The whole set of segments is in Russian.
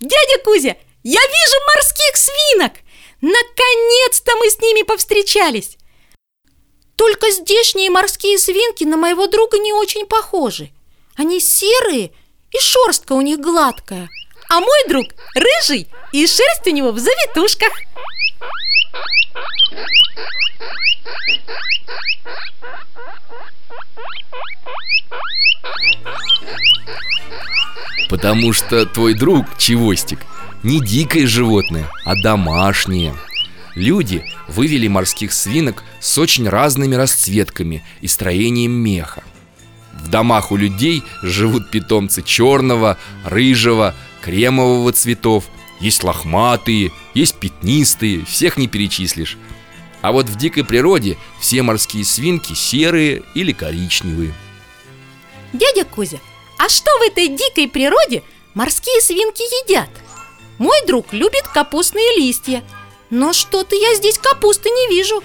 Дядя Кузя, я вижу морских свинок! Наконец-то мы с ними повстречались! Только здешние морские свинки на моего друга не очень похожи. Они серые, и шерстка у них гладкая. А мой друг рыжий, и шерсть у него в завитушках. Потому что твой друг, Чевостик, не дикое животное, а домашнее. Люди вывели морских свинок с очень разными расцветками и строением меха. В домах у людей живут питомцы черного, рыжего, кремового цветов. Есть лохматые, есть пятнистые, всех не перечислишь. А вот в дикой природе все морские свинки серые или коричневые. Дядя Кузя, а что в этой дикой природе морские свинки едят? Мой друг любит капустные листья. Но что-то я здесь капусты не вижу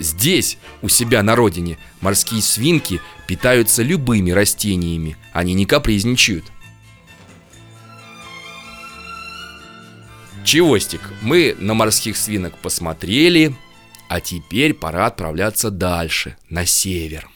Здесь, у себя на родине, морские свинки питаются любыми растениями. Они не капризничают Чевостик, мы на морских свинок посмотрели А теперь пора отправляться дальше, на север